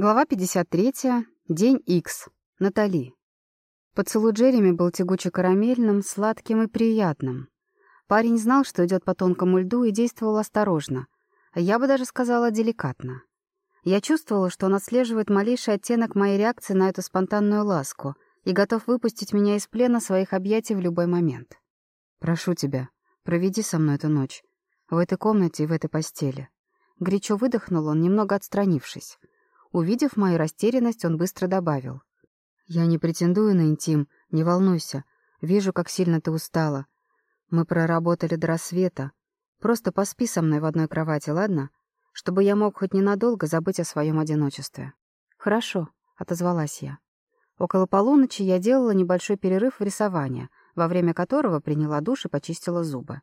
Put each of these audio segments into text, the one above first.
Глава 53. День X. Натали. Поцелуй Джереми был тягуче-карамельным, сладким и приятным. Парень знал, что идет по тонкому льду, и действовал осторожно. Я бы даже сказала деликатно. Я чувствовала, что он отслеживает малейший оттенок моей реакции на эту спонтанную ласку и готов выпустить меня из плена своих объятий в любой момент. «Прошу тебя, проведи со мной эту ночь. В этой комнате и в этой постели». Горячо выдохнул он, немного отстранившись. Увидев мою растерянность, он быстро добавил. «Я не претендую на интим, не волнуйся. Вижу, как сильно ты устала. Мы проработали до рассвета. Просто поспи со мной в одной кровати, ладно? Чтобы я мог хоть ненадолго забыть о своем одиночестве». «Хорошо», — отозвалась я. Около полуночи я делала небольшой перерыв в рисовании, во время которого приняла душ и почистила зубы.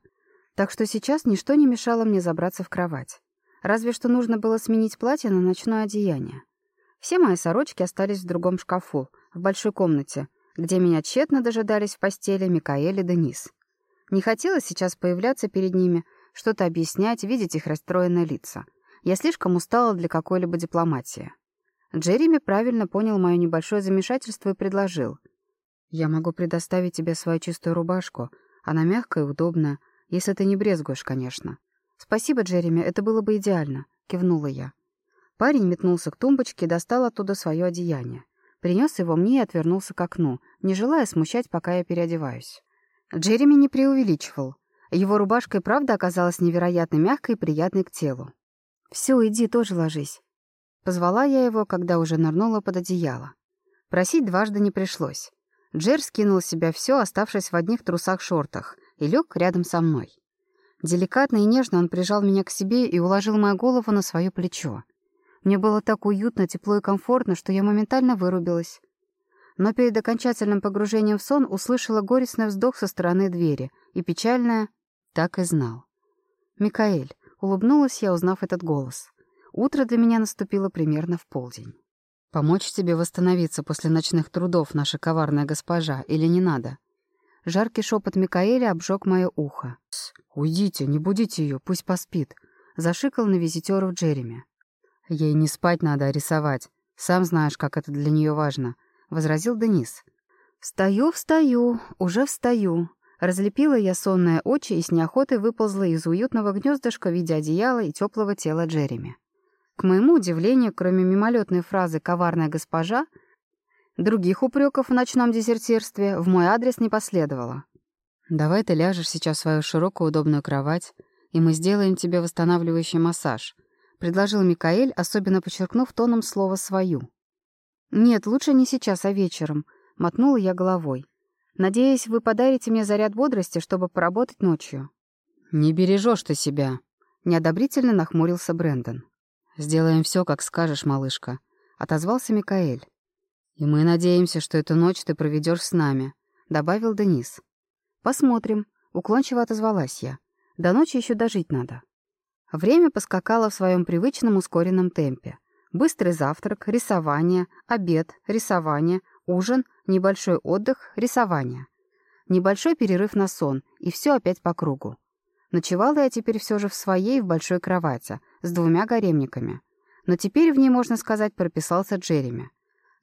Так что сейчас ничто не мешало мне забраться в кровать. Разве что нужно было сменить платье на ночное одеяние. Все мои сорочки остались в другом шкафу, в большой комнате, где меня тщетно дожидались в постели Микаэль и Денис. Не хотелось сейчас появляться перед ними, что-то объяснять, видеть их расстроенные лица. Я слишком устала для какой-либо дипломатии. Джереми правильно понял мое небольшое замешательство и предложил. «Я могу предоставить тебе свою чистую рубашку. Она мягкая и удобная, если ты не брезгуешь, конечно. «Спасибо, Джереми, это было бы идеально», — кивнула я. Парень метнулся к тумбочке и достал оттуда свое одеяние. Принес его мне и отвернулся к окну, не желая смущать, пока я переодеваюсь. Джереми не преувеличивал. Его рубашка и правда оказалась невероятно мягкой и приятной к телу. «Все, иди, тоже ложись». Позвала я его, когда уже нырнула под одеяло. Просить дважды не пришлось. Джер скинул с себя все, оставшись в одних трусах-шортах, и лег рядом со мной. Деликатно и нежно он прижал меня к себе и уложил мою голову на свое плечо. Мне было так уютно, тепло и комфортно, что я моментально вырубилась. Но перед окончательным погружением в сон услышала горестный вздох со стороны двери и печальное «так и знал». «Микаэль», — улыбнулась я, узнав этот голос. Утро для меня наступило примерно в полдень. «Помочь тебе восстановиться после ночных трудов, наша коварная госпожа, или не надо?» Жаркий шепот Микаэля обжег мое ухо. «Уйдите, не будите ее, пусть поспит», — зашикал на визитеров Джереми. «Ей не спать надо, а рисовать. Сам знаешь, как это для нее важно», — возразил Денис. «Встаю, встаю, уже встаю». Разлепила я сонные очи и с неохотой выползла из уютного гнездышка в виде одеяла и теплого тела Джереми. К моему удивлению, кроме мимолетной фразы «коварная госпожа», Других упреков в ночном дезертирстве в мой адрес не последовало. «Давай ты ляжешь сейчас в свою широкую удобную кровать, и мы сделаем тебе восстанавливающий массаж», — предложил Микаэль, особенно подчеркнув тоном слово «свою». «Нет, лучше не сейчас, а вечером», — мотнула я головой. «Надеюсь, вы подарите мне заряд бодрости, чтобы поработать ночью». «Не бережешь ты себя», — неодобрительно нахмурился Брэндон. «Сделаем все, как скажешь, малышка», — отозвался Микаэль. «И мы надеемся, что эту ночь ты проведешь с нами», — добавил Денис. «Посмотрим», — уклончиво отозвалась я. «До ночи еще дожить надо». Время поскакало в своем привычном ускоренном темпе. Быстрый завтрак, рисование, обед, рисование, ужин, небольшой отдых, рисование. Небольшой перерыв на сон, и все опять по кругу. Ночевала я теперь все же в своей в большой кровати, с двумя гаремниками. Но теперь в ней, можно сказать, прописался Джереми.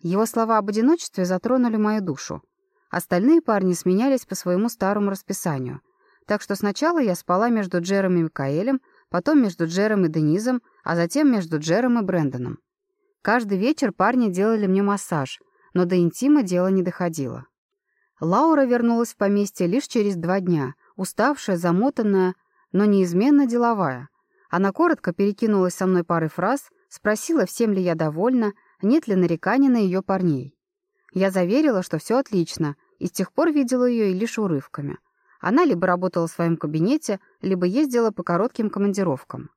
Его слова об одиночестве затронули мою душу. Остальные парни сменялись по своему старому расписанию. Так что сначала я спала между Джером и Микаэлем, потом между Джером и Денизом, а затем между Джером и Брэндоном. Каждый вечер парни делали мне массаж, но до интима дело не доходило. Лаура вернулась в поместье лишь через два дня, уставшая, замотанная, но неизменно деловая. Она коротко перекинулась со мной парой фраз, спросила, всем ли я довольна, нет ли нареканий на ее парней. Я заверила, что все отлично, и с тех пор видела ее лишь урывками. Она либо работала в своем кабинете, либо ездила по коротким командировкам.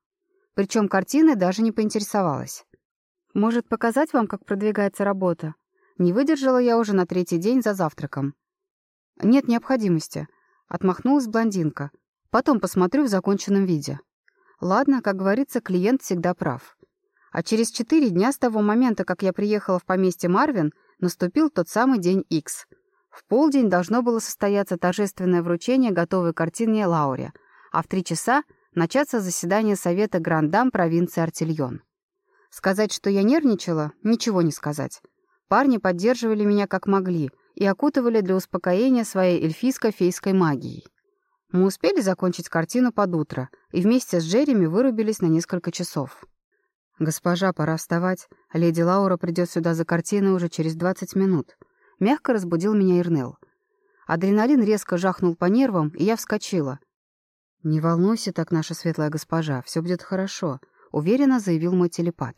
Причем картины даже не поинтересовалась. «Может, показать вам, как продвигается работа?» Не выдержала я уже на третий день за завтраком. «Нет необходимости», — отмахнулась блондинка. «Потом посмотрю в законченном виде». Ладно, как говорится, клиент всегда прав. А через четыре дня с того момента, как я приехала в поместье Марвин, наступил тот самый день X. В полдень должно было состояться торжественное вручение готовой картины Лауре, а в три часа начаться заседание Совета Грандам провинции Артильон. Сказать, что я нервничала, ничего не сказать. Парни поддерживали меня как могли и окутывали для успокоения своей эльфийско-фейской магией. Мы успели закончить картину под утро и вместе с Джереми вырубились на несколько часов. «Госпожа, пора вставать. Леди Лаура придет сюда за картиной уже через 20 минут». Мягко разбудил меня Ирнел. Адреналин резко жахнул по нервам, и я вскочила. «Не волнуйся так, наша светлая госпожа, все будет хорошо», — уверенно заявил мой телепат.